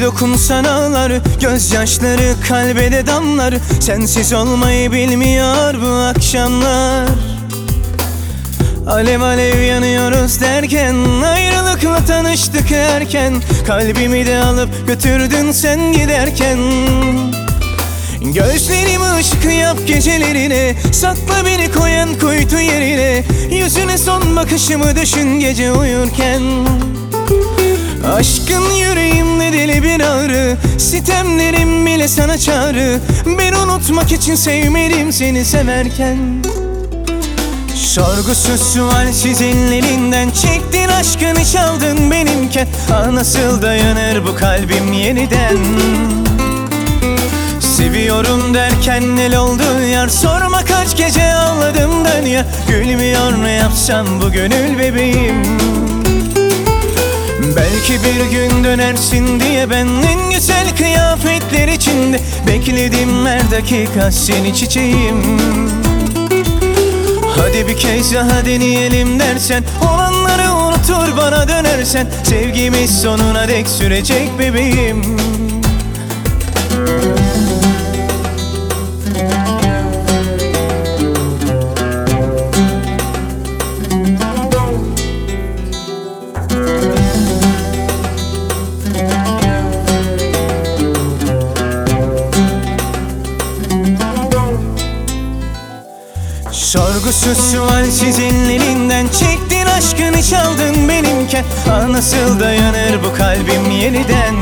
bende dokunsan ağlar Gözyaşları kalbede damlar. Sensiz olmayı bilmiyor bu akşamlar. Alev alev yanıyoruz derken Ayrılıkla tanıştık erken. Kalbimi de alıp götürdün sen giderken. Gözlerimi ışık yap gecelerine Sakla beni koyan kuytu yerine. Yüzüne son bakışımı düşün gece uyurken Aşkın yüreğimde deli bir ağrı Sitemlerim bile sana çağrı. Ben unutmak için sevmedim seni severken. Sorgusuz sualsiz ellerinden Çektin aşkını çaldın benimken. Ah nasıl dayanır bu kalbim yeniden? Seviyorum derken el oldu yar Sorma kaç gece ağladım dünya Gülmüyor ne yapsam bu gönül bebeğim Belki bir gün dönersin diye ben en güzel kıyafetler içinde Bekledim her dakika seni çiçeğim. Hadi bir kez daha deneyelim dersen Olanları unutur bana dönersen. Sevgimiz sonuna dek sürecek bebeğim Sorgusuz sualsiz ellerinden Çektin aşkını çaldın benimken. Ah nasıl dayanır bu kalbim yeniden?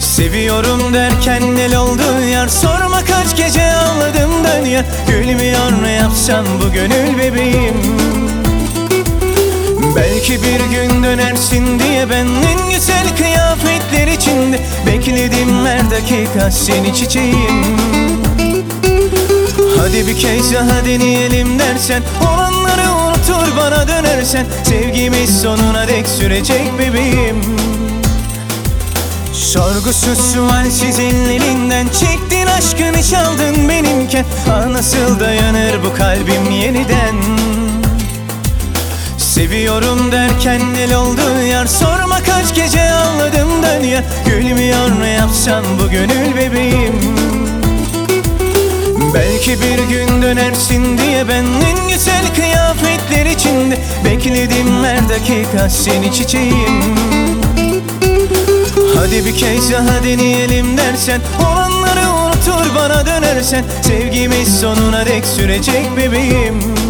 Seviyorum derken el oldu yar? Sorma kaç gece ağladım dünya Gülmüyor ne yapsam bu gönül bebeğim? Belki bir gün dönersin diye ben en güzel kıyafetler içinde. Bekledim her dakika seni çiçeğim Hadi bir kez daha deneyelim dersen Olanları unutur bana dönersen. Sevgimiz sonuna dek sürecek bebeğim. Sorgusuz sualsiz ellerinden Çektin aşkını çaldın benimken. Ah nasıl dayanır bu kalbim yeniden? Seviyorum derken el oldu yar Sorma kaç gece ağladım dünya Gülmüyor ne yapsam bu gönül bebeğim Belki bir gün dönersin diye ben en güzel kıyafetler içinde. Bekledim her dakika seni çiçeğim. Hadi bir kez daha deneyelim dersen Olanları unutur bana dönersen. Sevgimiz sonuna dek sürecek bebeğim